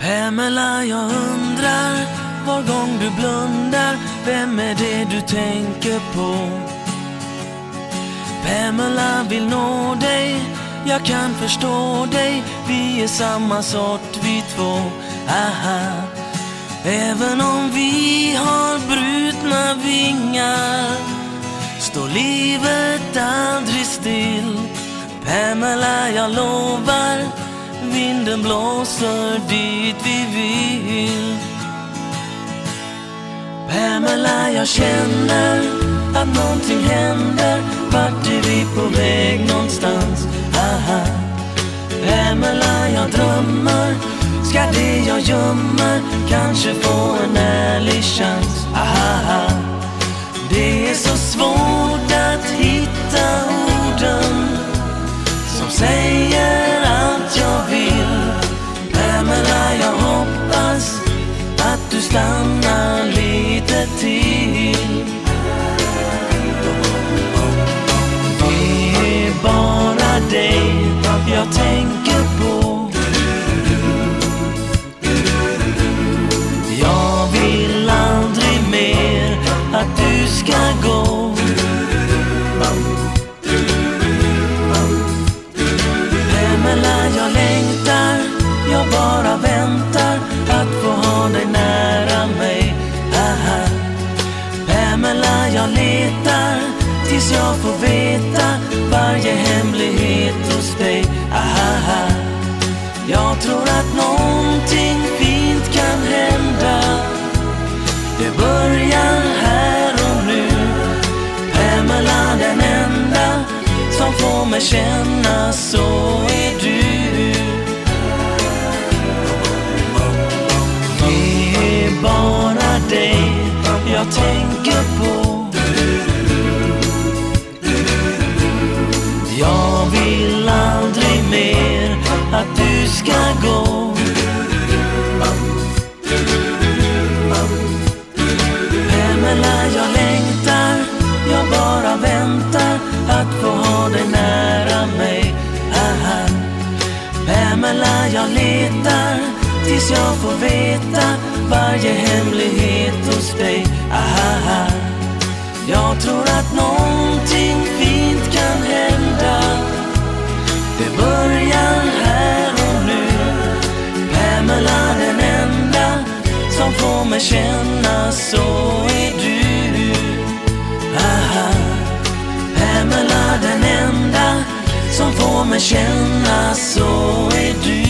Pamela, jag undrar var gång du blundar, vem är det du tänker på? Pamela vill nå dig, jag kan förstå dig, vi är samma sort vi två. Aha. Även om vi har brutna vingar står livet aldrig still. Pamela, jag lovar, vinden blåser dit vi vill. Pamela, jag känner att någonting händer. Vart är vi på väg någonstans? Aha. Pamela, jag drömmer. Ska det jag gömmer kanske få en ärlig chans? Aha. Det är så svårt See. Pamela, jag letar tills jag får veta varje hemlighet hos dig. Aha. Jag tror att någonting fint kan hända. Det börjar här och nu. Pamela, den enda som får mig känna så alla jag letar tills jag får veta varje hemlighet hos dig. Aha. Jag tror att någonting fint kan hända. Det börjar som får mig känna så är du.